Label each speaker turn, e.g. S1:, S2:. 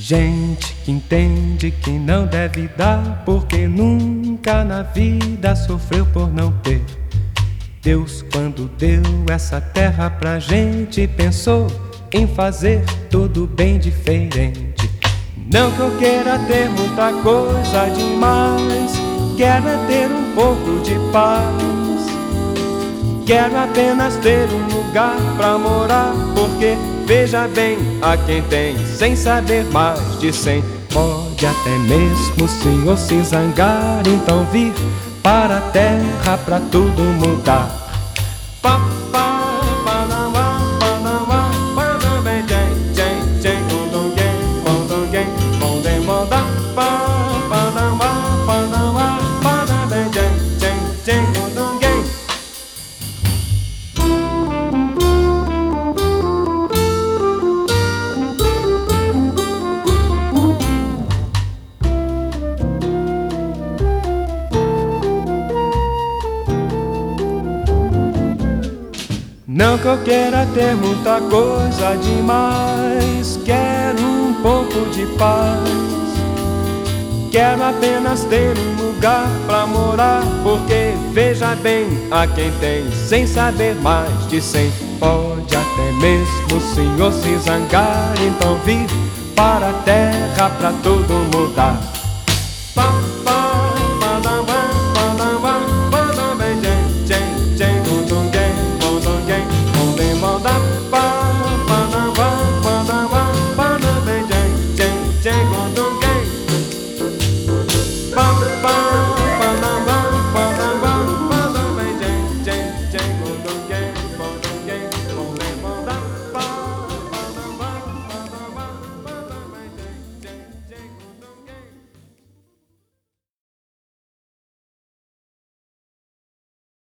S1: Gente que entende que não deve dar, porque nunca na vida sofreu por não ter. Deus, quando deu essa terra pra gente, pensou em fazer tudo bem diferente. Não que eu queira ter muita coisa demais, quero é ter um pouco de paz. Quero apenas ter um lugar pra morar, porque veja bem a quem tem, sem saber mais de cem. Pode até mesmo o senhor se zangar, então vir para a terra pra tudo mudar. Não que eu queira ter muita coisa demais, quero um pouco de paz. Quero apenas ter um lugar pra morar, porque veja bem a quem tem, sem saber mais de cem. Pode até mesmo o senhor se zangar, então vir para a terra pra tudo mudar.